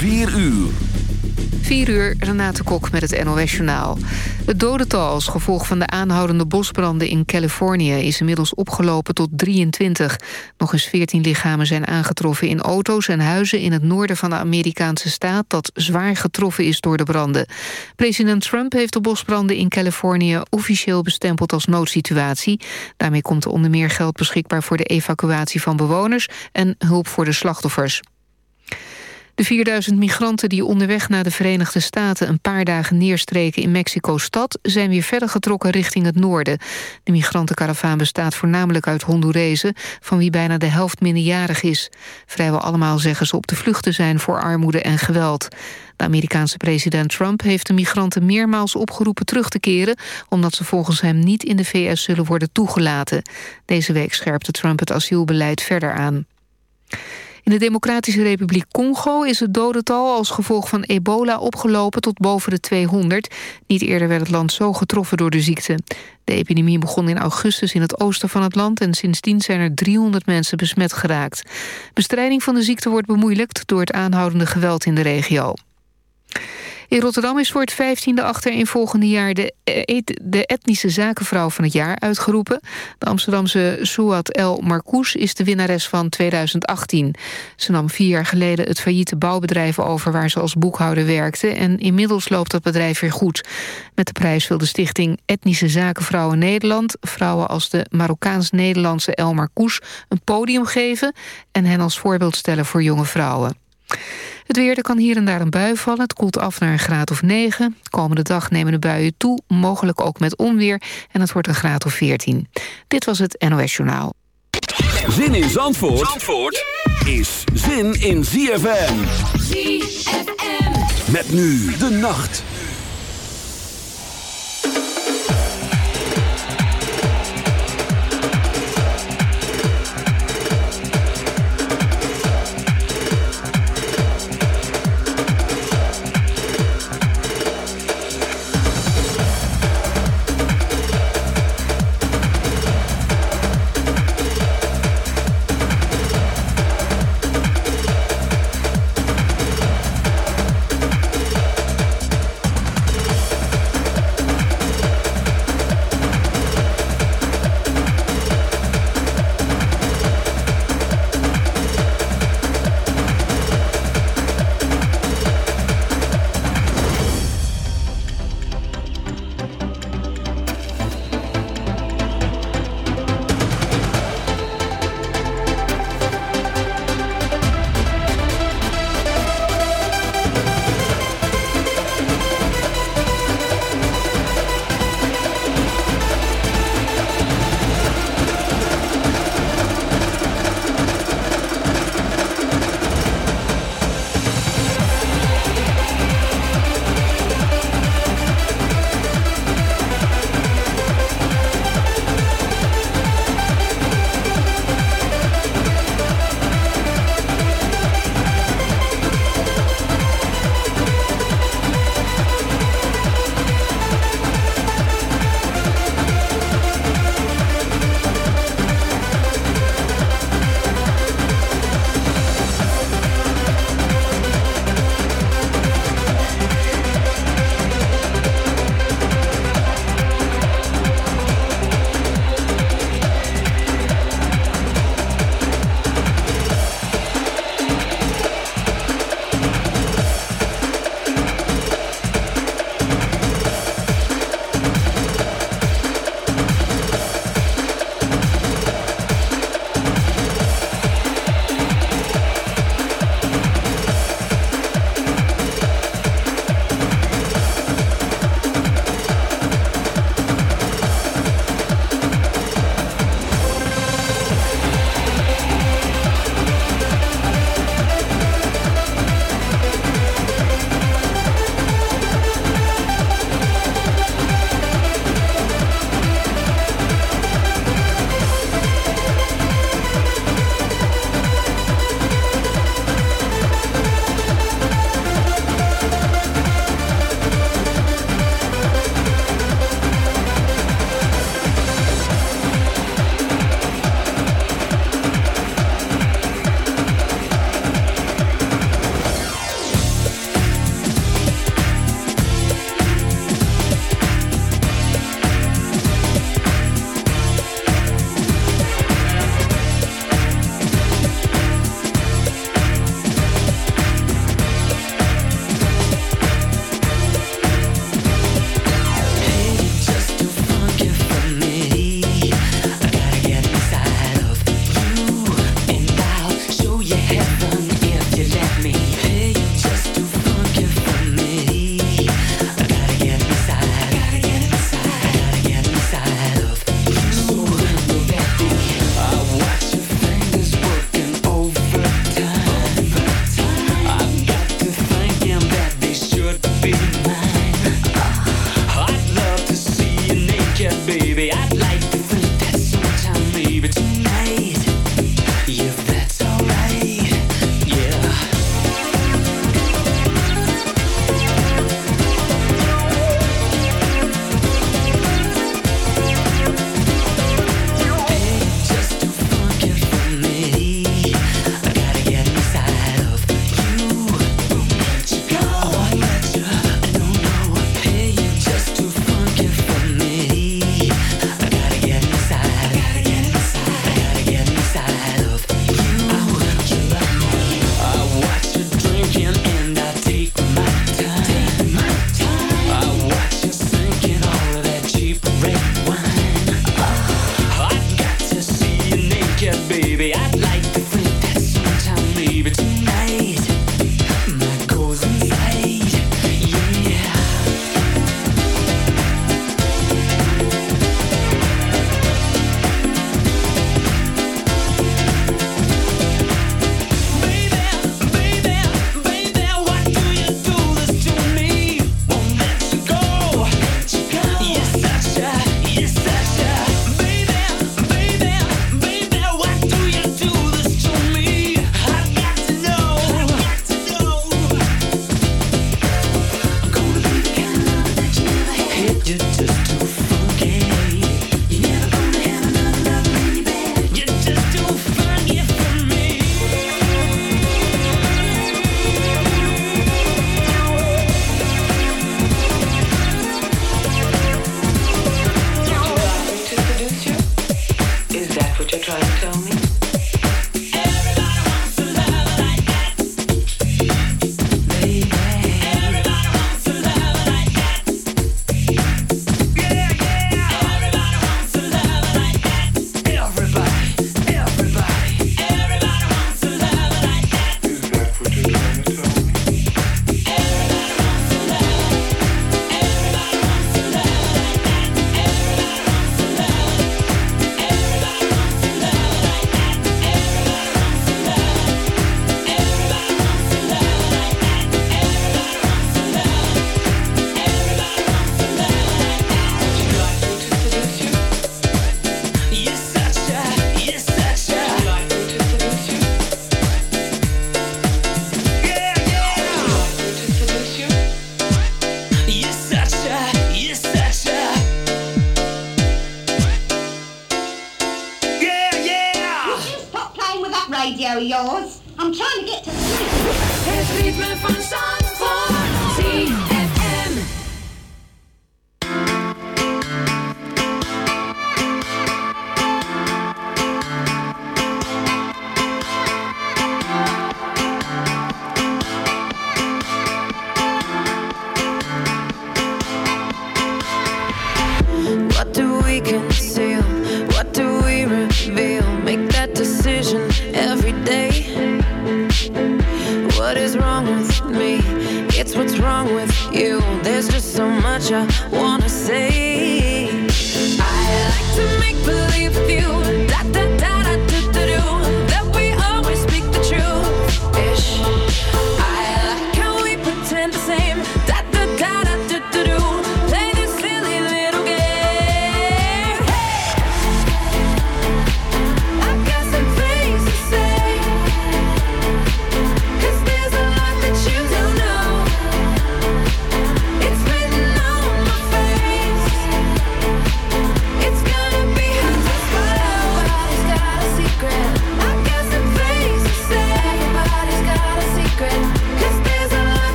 4 uur. 4 uur, Renate Kok met het NOS Journaal. Het dodental als gevolg van de aanhoudende bosbranden in Californië... is inmiddels opgelopen tot 23. Nog eens 14 lichamen zijn aangetroffen in auto's en huizen... in het noorden van de Amerikaanse staat... dat zwaar getroffen is door de branden. President Trump heeft de bosbranden in Californië... officieel bestempeld als noodsituatie. Daarmee komt er onder meer geld beschikbaar... voor de evacuatie van bewoners en hulp voor de slachtoffers. De 4000 migranten die onderweg naar de Verenigde Staten... een paar dagen neerstreken in Mexico-stad... zijn weer verder getrokken richting het noorden. De migrantenkaravaan bestaat voornamelijk uit Hondurezen... van wie bijna de helft minderjarig is. Vrijwel allemaal zeggen ze op de vlucht te zijn voor armoede en geweld. De Amerikaanse president Trump heeft de migranten meermaals opgeroepen terug te keren... omdat ze volgens hem niet in de VS zullen worden toegelaten. Deze week scherpte Trump het asielbeleid verder aan. In de Democratische Republiek Congo is het dodental als gevolg van ebola opgelopen tot boven de 200. Niet eerder werd het land zo getroffen door de ziekte. De epidemie begon in augustus in het oosten van het land... en sindsdien zijn er 300 mensen besmet geraakt. Bestrijding van de ziekte wordt bemoeilijkt door het aanhoudende geweld in de regio. In Rotterdam is voor het vijftiende achtereenvolgende jaar... De, e- de etnische zakenvrouw van het jaar uitgeroepen. De Amsterdamse Souad El Marcous is de winnares van 2018. Ze nam vier jaar geleden het failliete bouwbedrijf over... waar ze als boekhouder werkte. En inmiddels loopt dat bedrijf weer goed. Met de prijs wil de stichting Etnische Zakenvrouwen Nederland... vrouwen als de Marokkaans-Nederlandse El Marcous een podium geven... en hen als voorbeeld stellen voor jonge vrouwen. Het weer, er kan hier en daar een bui vallen. Het koelt af naar een graad of 9. Komende dag nemen de buien toe, mogelijk ook met onweer. En het wordt een graad of 14. Dit was het NOS Journaal. Zin in Zandvoort, Zandvoort is zin in ZFM. ZFM. Met nu de nacht.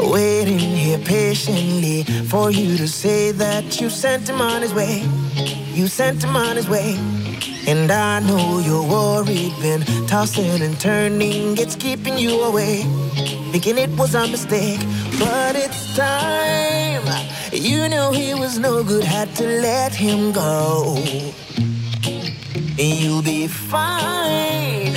Waiting here patiently for you to say that you sent him on his way. You sent him on his way. And I know you're worried, been tossing and turning, it's keeping you away. Thinking it was a mistake, but it's time. You know he was no good, had to let him go. You'll be fine.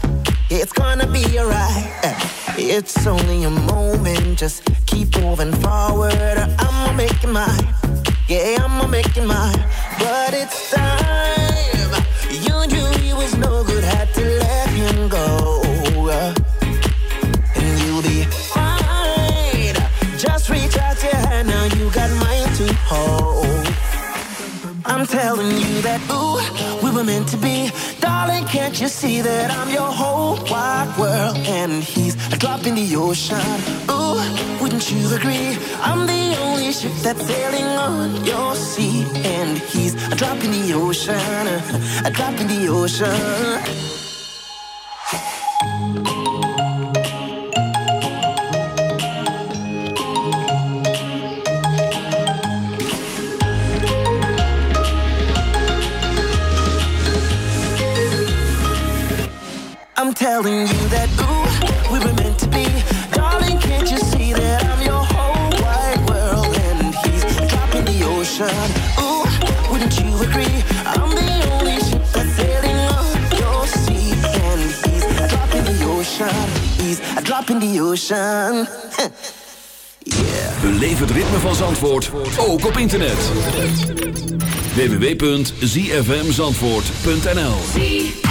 It's gonna be alright. It's only a moment. Just keep moving forward. I'ma make it mine. Yeah, I'ma make it mine. But it's time. You knew he was no good. Had to let him go. And you'll be fine. Just reach out your hand. Now you got mine to hold. I'm telling you that, ooh, we were meant to be Darling, can't you see that I'm your whole wide world? And he's a drop in the ocean. Ooh, wouldn't you agree? I'm the only ship that's sailing on your sea. And he's a drop in the ocean. A drop in the ocean. Telling you that ooh, we were meant to be. Darling, can't you see that I'm your whole wide world and he's a drop in the ocean? Ooh, wouldn't you agree? I'm the only ship that's sailing on your sea and he's a drop in the ocean. He's a drop in the ocean. yeah. Beleef het ritme van Zandvoort ook op internet. www.zfmzandvoort.nl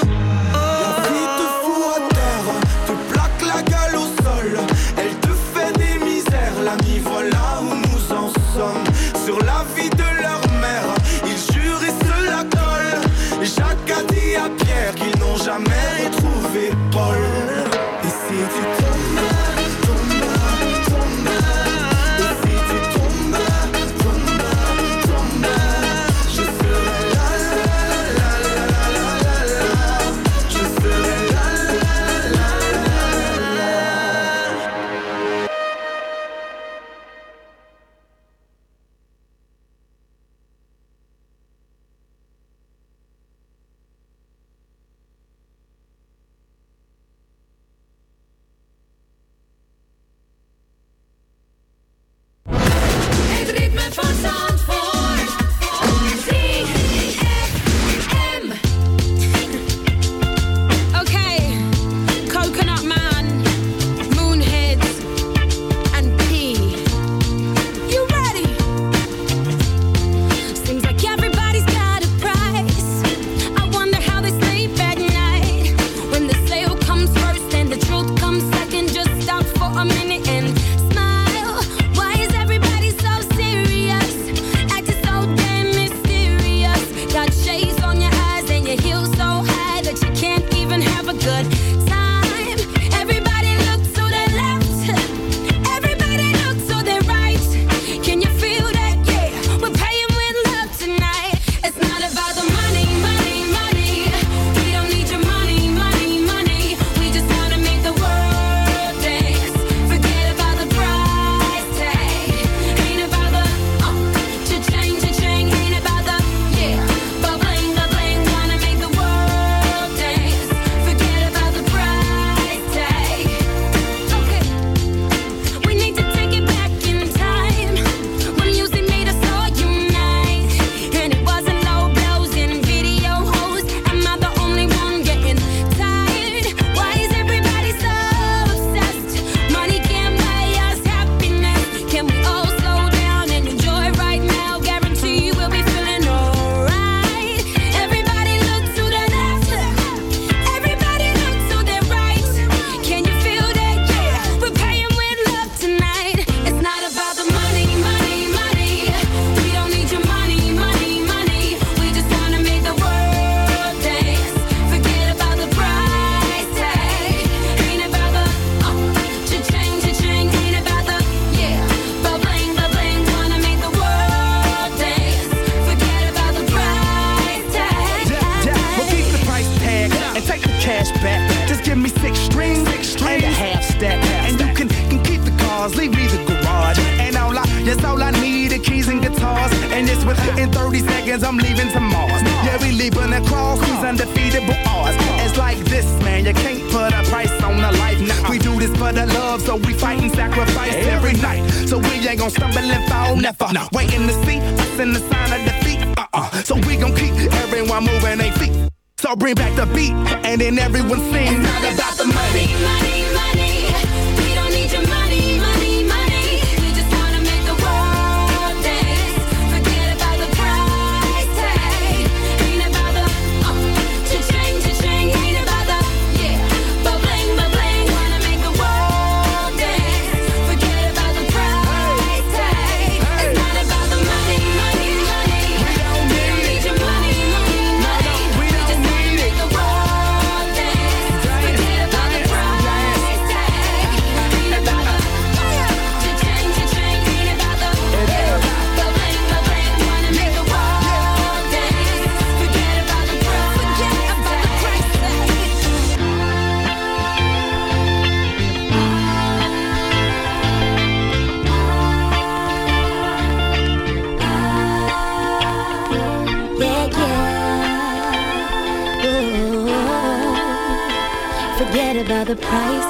The price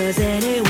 Does anyone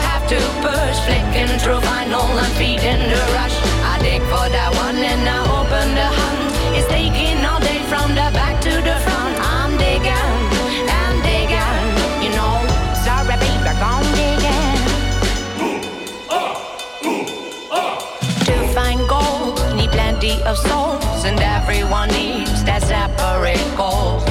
push, flicking through vinyl and feeding the rush. I dig for that one and I open the hunt. It's taking all day from the back to the front. I'm digging and digging, you know. Sorry, baby, gone digging. To find gold, need plenty of souls, and everyone needs that separate goal.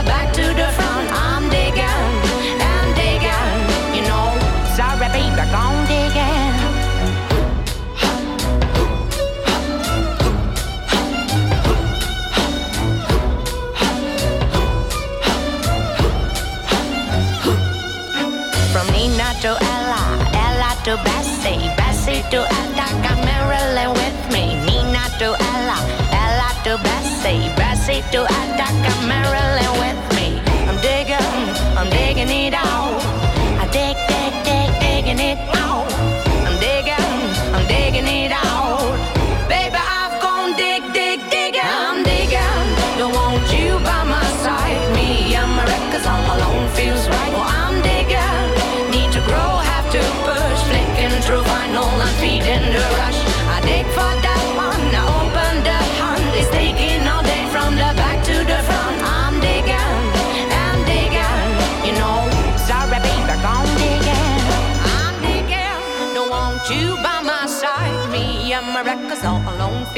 to Bessie, Bessie to Attica, Marilyn with me. Nina to Ella, Ella to Bessie, Bessie to Attica, Marilyn with me. I'm digging, I'm digging it out.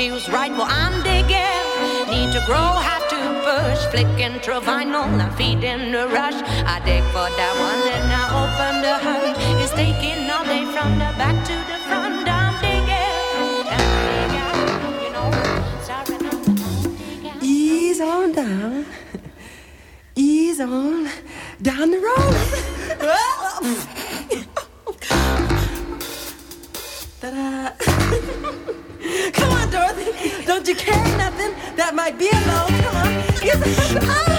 Feels right. Well, I'm digging, need to grow, have to push, flicking through vinyl and feeding the rush. I dig for that one and I open the hunt. It's taking all day from the back to the front. I'm digging, and digging, you know. Sorry, I'm digging. Ease on down. Ease on down the road. Ta-da. Don't you care nothing that might be a load? Come on. Oh,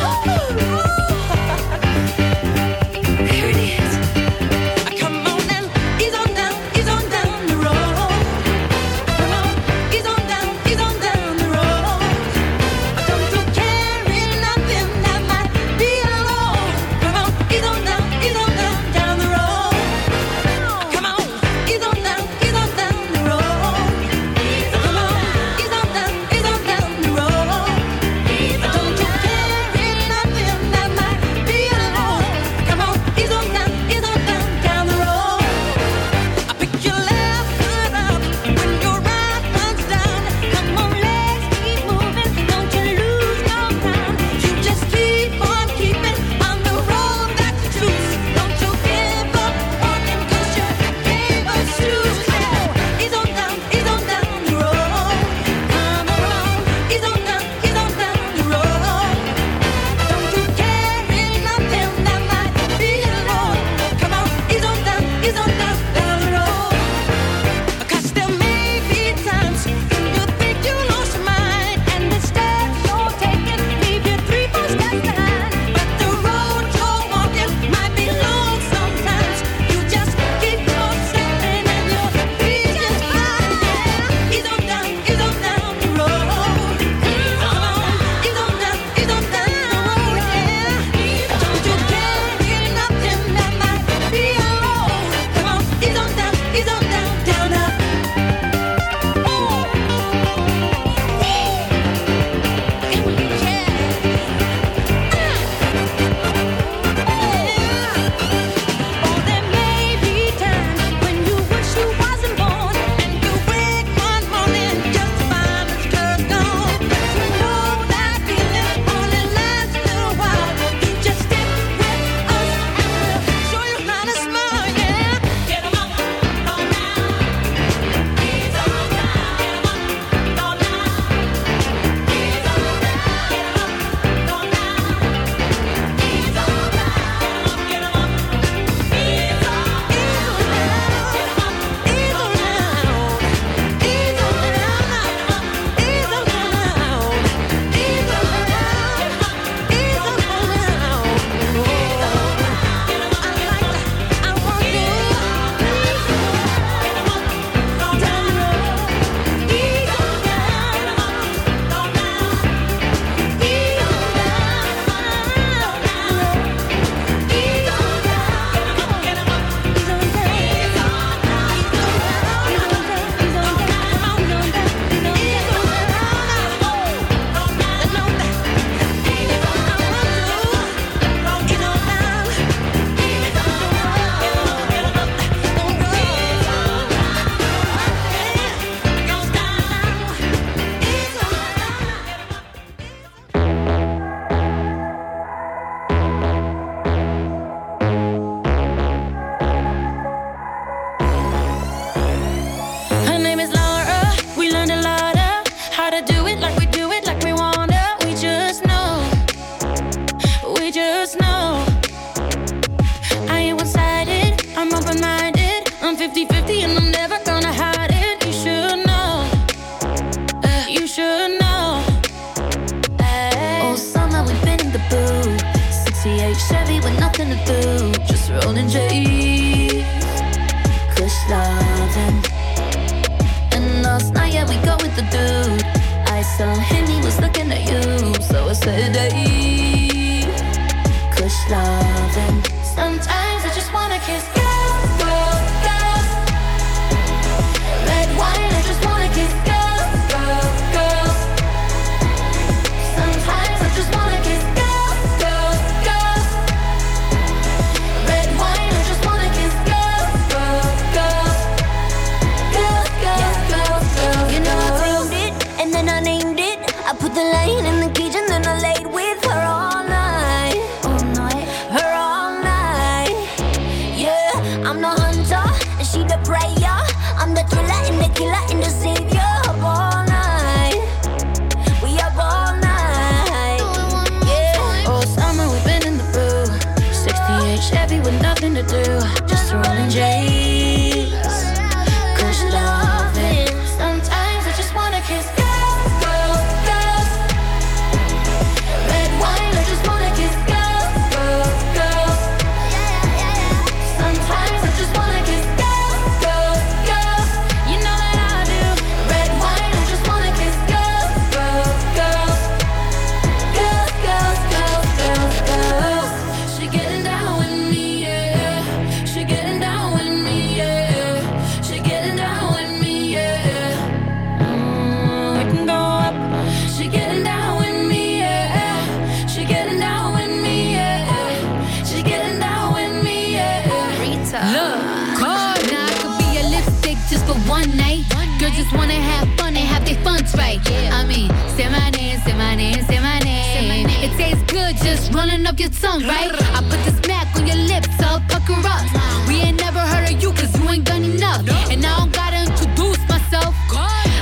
running up your tongue, right? I put the smack on your lips, so pucker up. We ain't never heard of you, cause you ain't done enough. And I don't gotta introduce myself.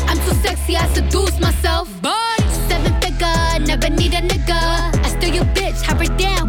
I'm too sexy, I seduce myself. Seven figure, never need a nigga. I steal your bitch, have her down